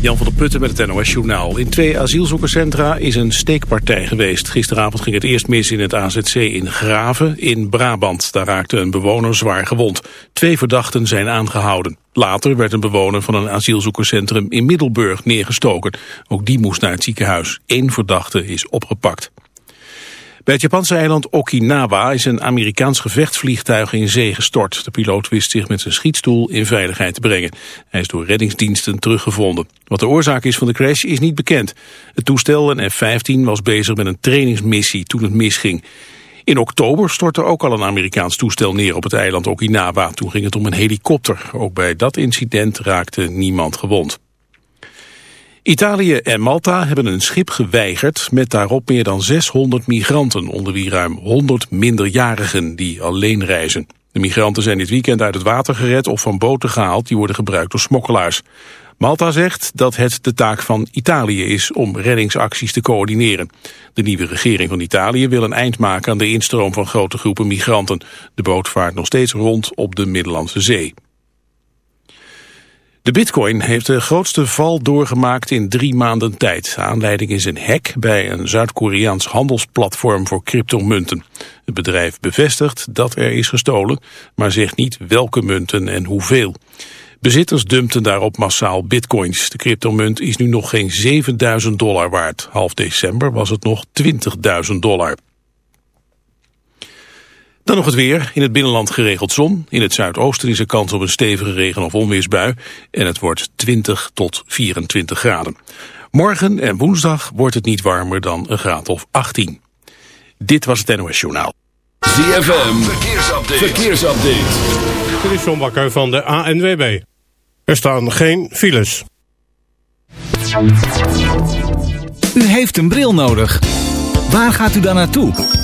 Jan van der Putten met het NOS Journaal. In twee asielzoekerscentra is een steekpartij geweest. Gisteravond ging het eerst mis in het AZC in Graven in Brabant. Daar raakte een bewoner zwaar gewond. Twee verdachten zijn aangehouden. Later werd een bewoner van een asielzoekerscentrum in Middelburg neergestoken. Ook die moest naar het ziekenhuis. Eén verdachte is opgepakt. Bij het Japanse eiland Okinawa is een Amerikaans gevechtsvliegtuig in zee gestort. De piloot wist zich met zijn schietstoel in veiligheid te brengen. Hij is door reddingsdiensten teruggevonden. Wat de oorzaak is van de crash is niet bekend. Het toestel, een F-15, was bezig met een trainingsmissie toen het misging. In oktober stortte ook al een Amerikaans toestel neer op het eiland Okinawa. Toen ging het om een helikopter. Ook bij dat incident raakte niemand gewond. Italië en Malta hebben een schip geweigerd met daarop meer dan 600 migranten, onder wie ruim 100 minderjarigen die alleen reizen. De migranten zijn dit weekend uit het water gered of van boten gehaald die worden gebruikt door smokkelaars. Malta zegt dat het de taak van Italië is om reddingsacties te coördineren. De nieuwe regering van Italië wil een eind maken aan de instroom van grote groepen migranten. De boot vaart nog steeds rond op de Middellandse Zee. De bitcoin heeft de grootste val doorgemaakt in drie maanden tijd. Aanleiding is een hack bij een Zuid-Koreaans handelsplatform voor cryptomunten. Het bedrijf bevestigt dat er is gestolen, maar zegt niet welke munten en hoeveel. Bezitters dumpten daarop massaal bitcoins. De cryptomunt is nu nog geen 7000 dollar waard. Half december was het nog 20.000 dollar. Dan nog het weer. In het binnenland geregeld zon. In het zuidoosten is er kans op een stevige regen- of onweersbui. En het wordt 20 tot 24 graden. Morgen en woensdag wordt het niet warmer dan een graad of 18. Dit was het NOS Journaal. ZFM, verkeersupdate. verkeersupdate. Dit is John Bakker van de ANWB. Er staan geen files. U heeft een bril nodig. Waar gaat u dan naartoe?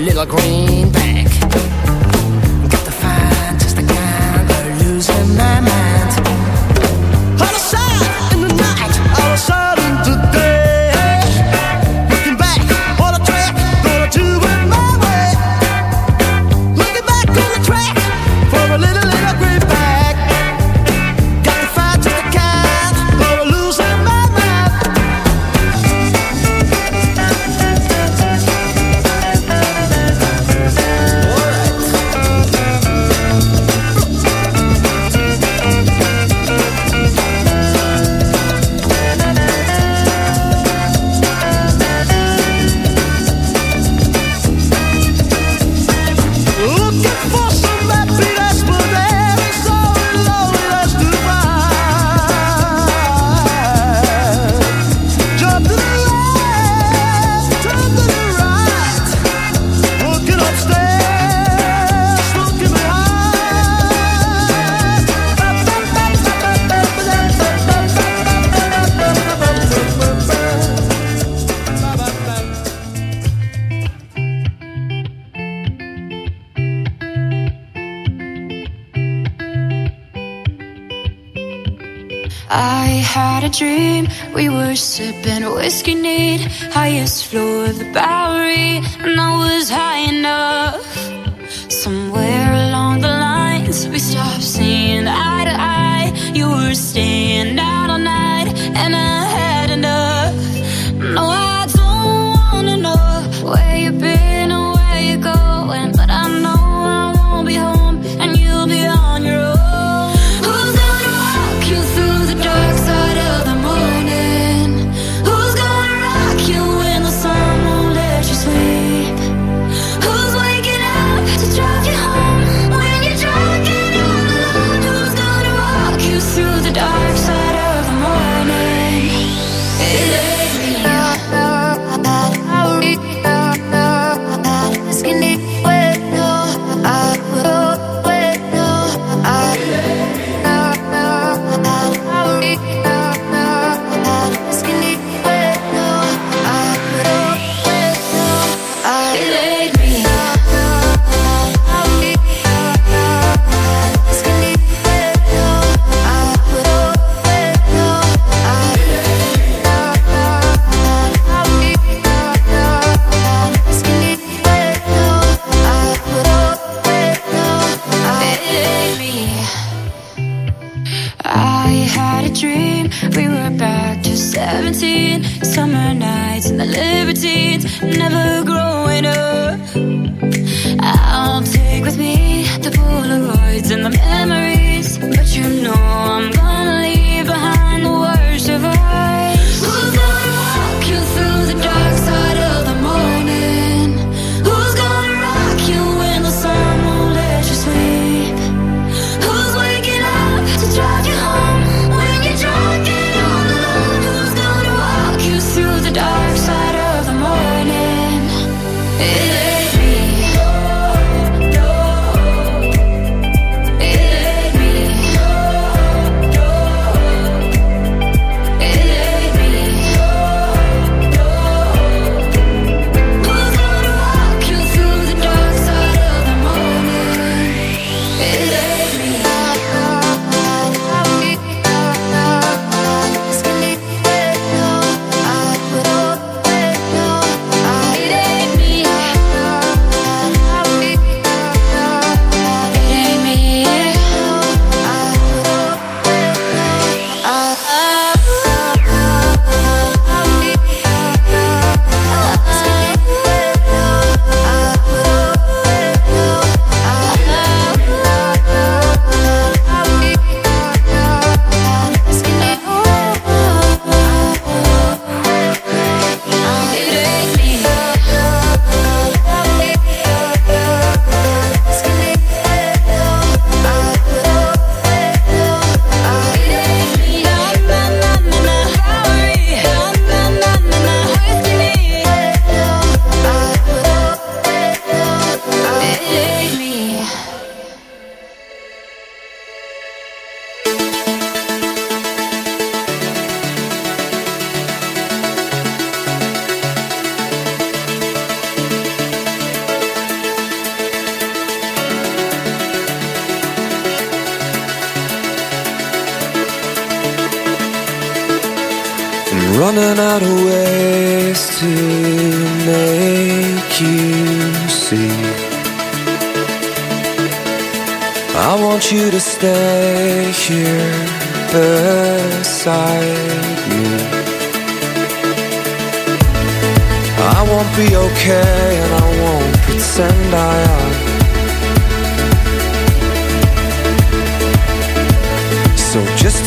little green. the back.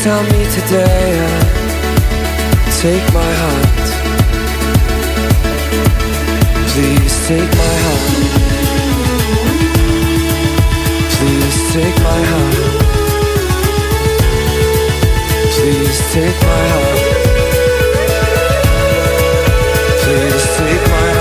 tell me today uh, Take my heart. Please take my heart. Please take my heart. Please take my heart. Please take my hand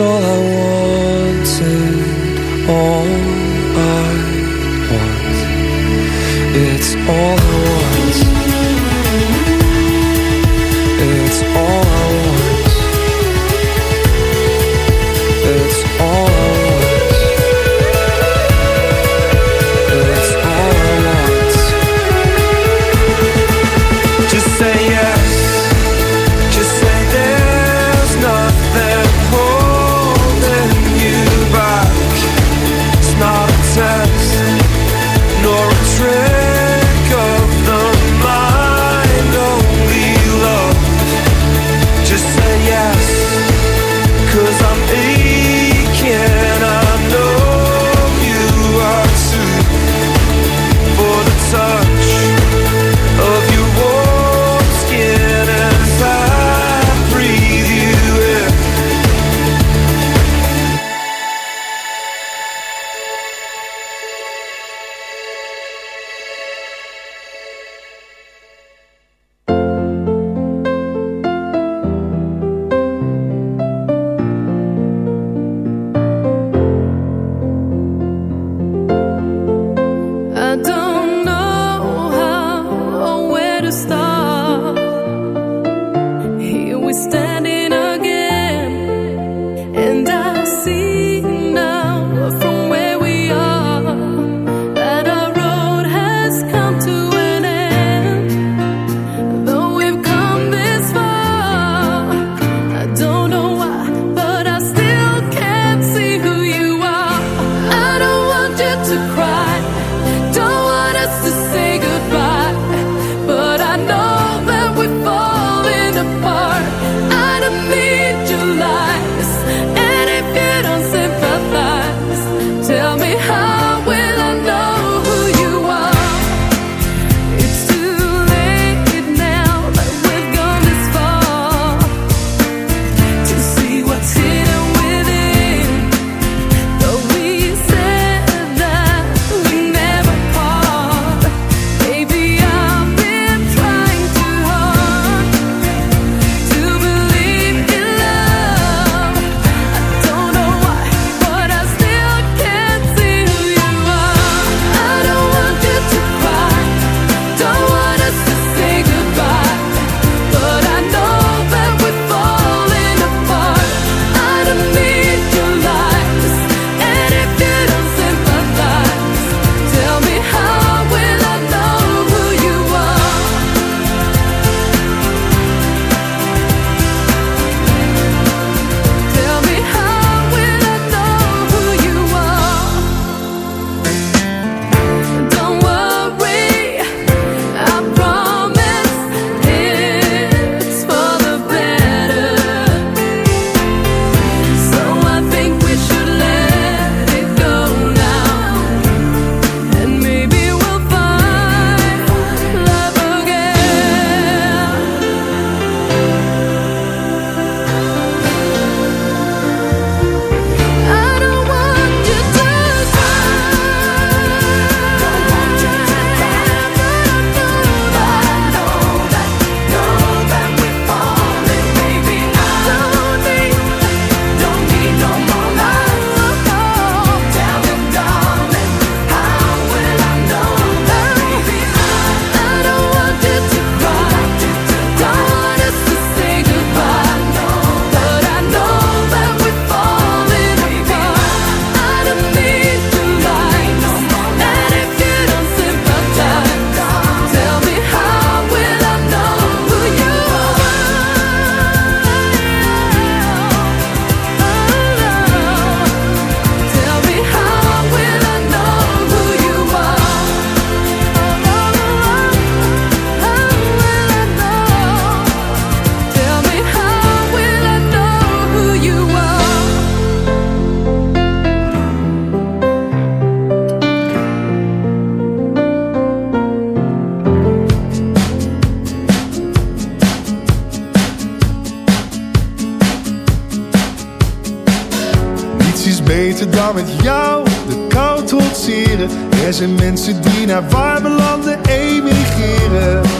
说了我 ik met jou de kou trotseren. Er zijn mensen die naar warme landen emigreren.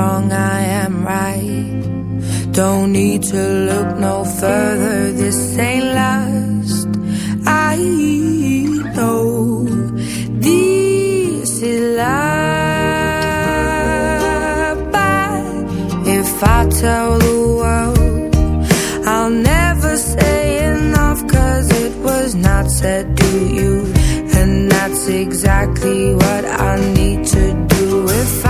wrong, I am right. Don't need to look no further, this ain't last. I know this is life. But if I tell the world, I'll never say enough, cause it was not said to you. And that's exactly what I need to do if I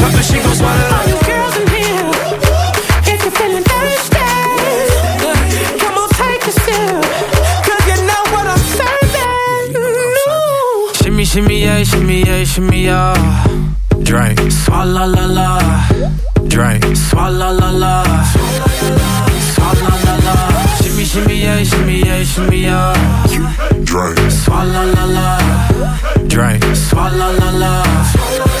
Shimmy, yeah, shimmy, yeah, shimmy, yeah. Drink. Swalla la la. Drink. Swalla la la. Swalla la la. Shimmy, shimmy, yeah, shimmy, yeah, shimmy, yeah. Drink. Swalla la la. Drink. Swalla la la.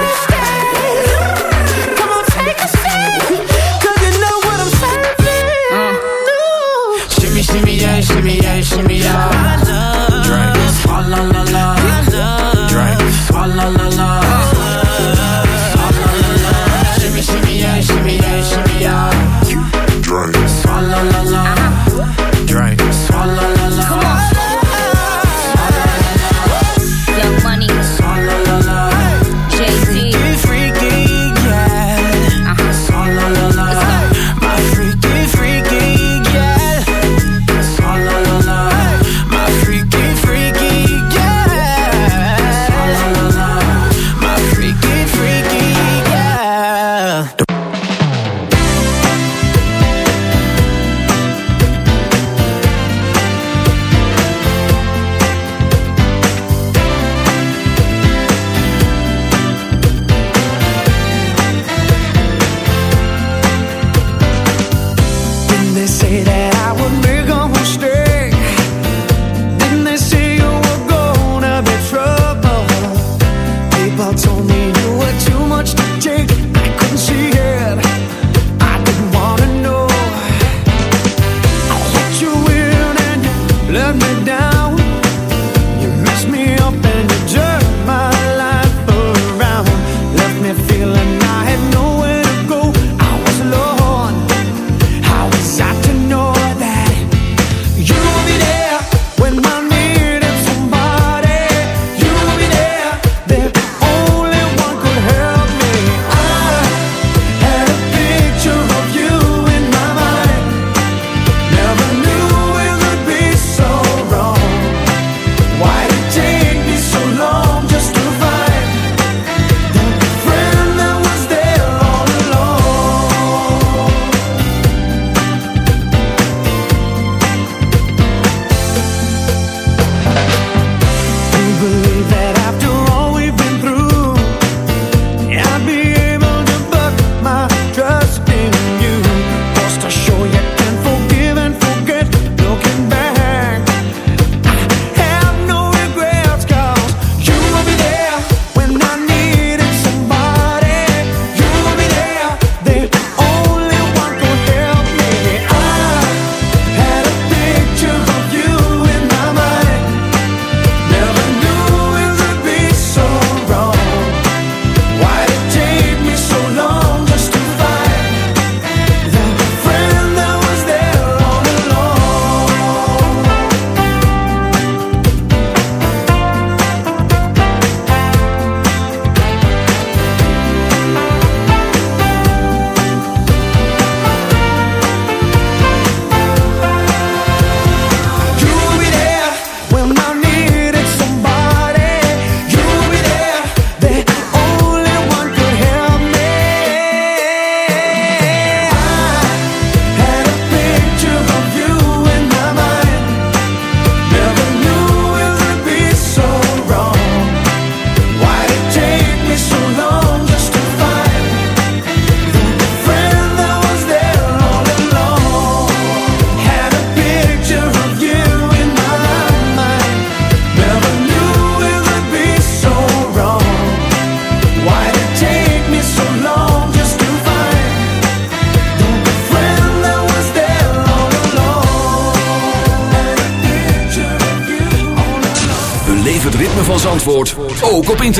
shimmy yeah, shimmy yeah, shimmy yeah. I love drinks. La la la. La la la.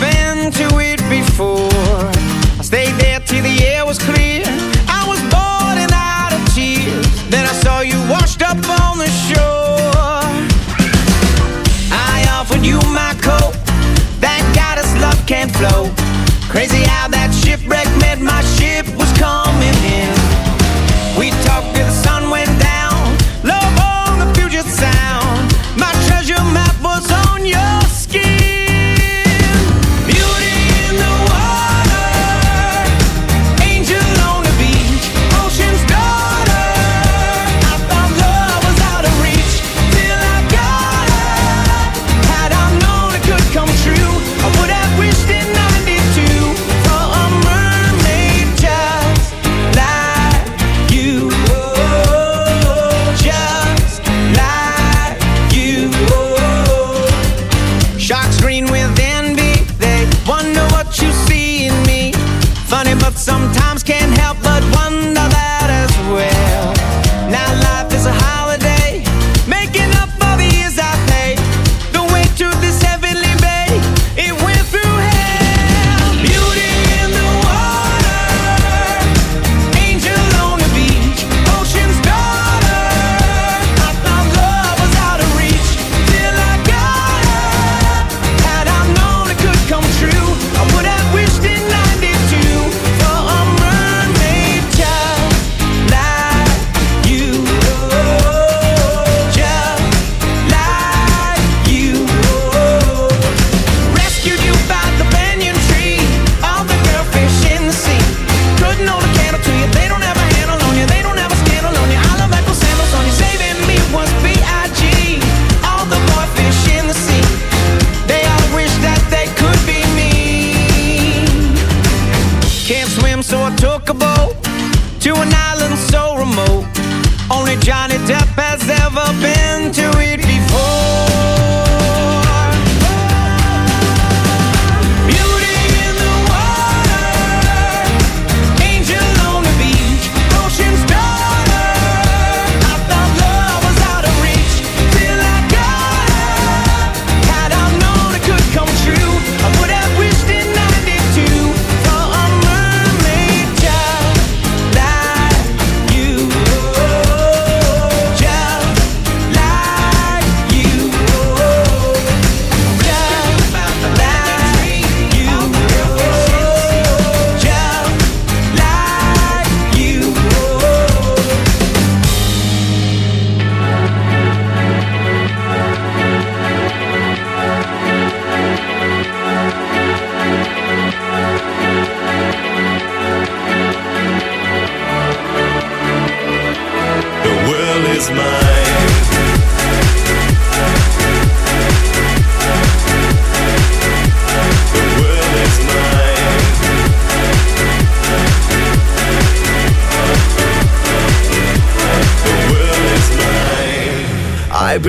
been to it before. I stayed there till the air was clear. I was boiling out of tears. Then I saw you washed up on the shore. I offered you my coat. That goddess love can't flow. Crazy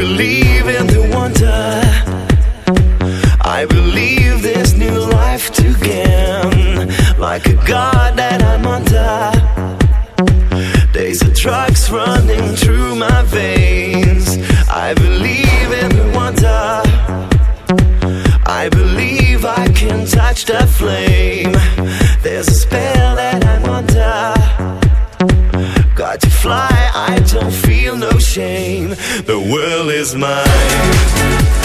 believe. the world is mine.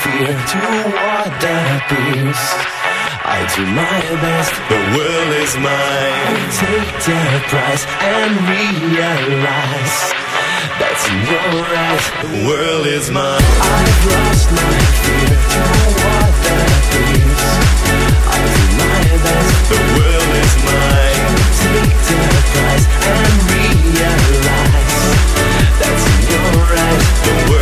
fear to what that appears. I do my best, the world is mine. I take the price and realize that's in your eyes. The world is mine. I've lost my fear to what that appears. I do my best, the world is mine. I take the price and realize that's in your eyes. The world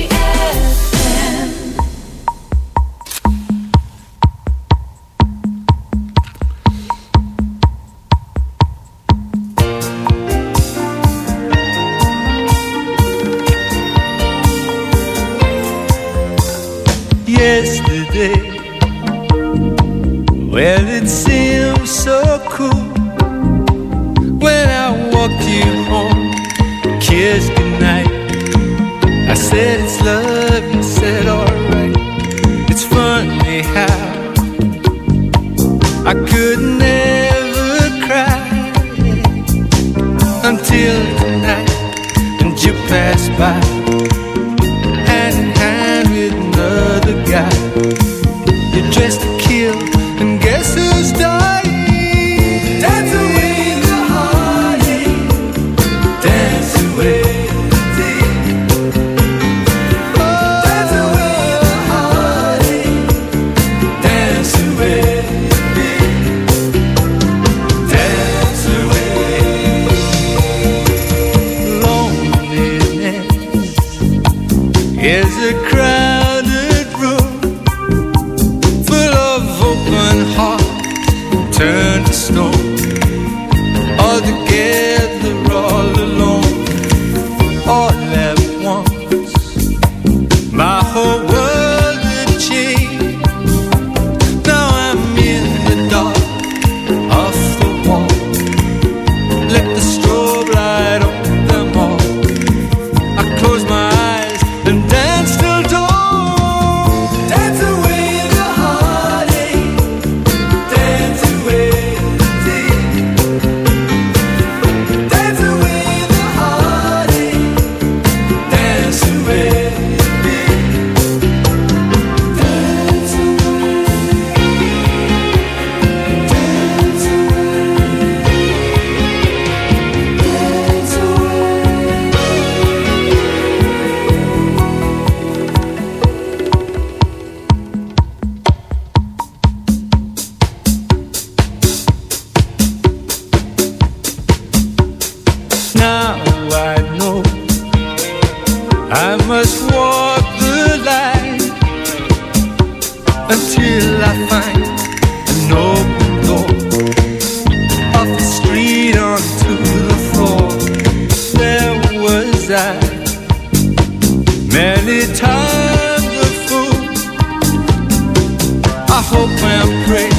Many times fool. I hope and pray,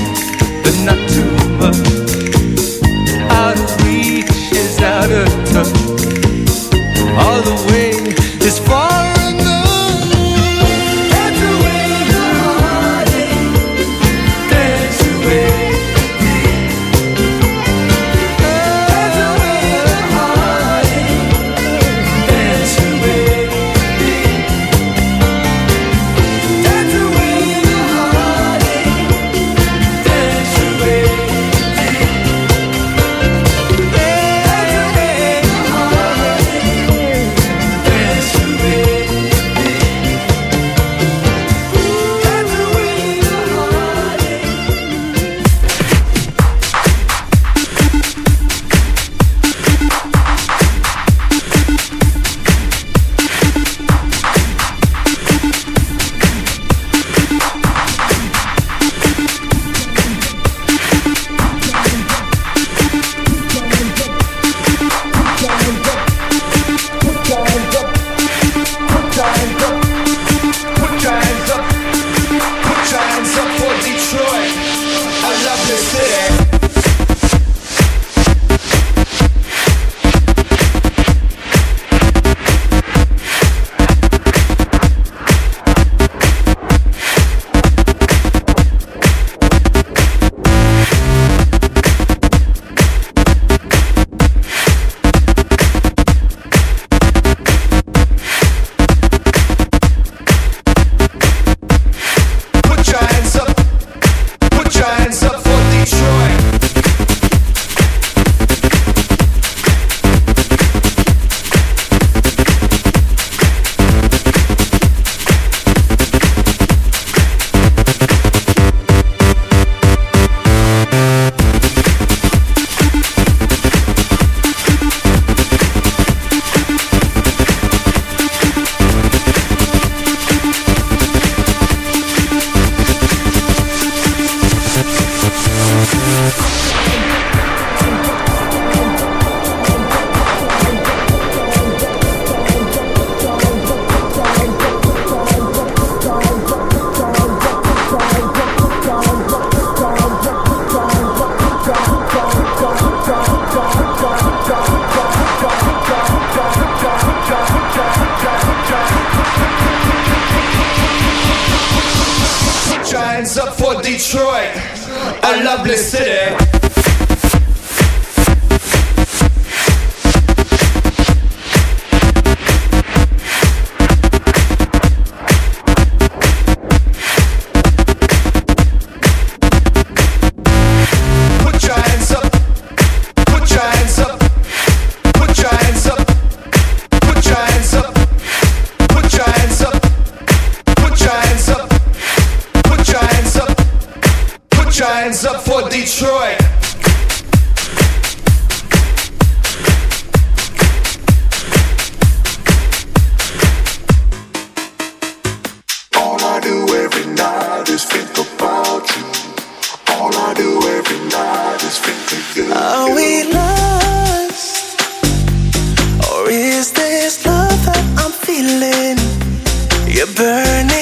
You're burning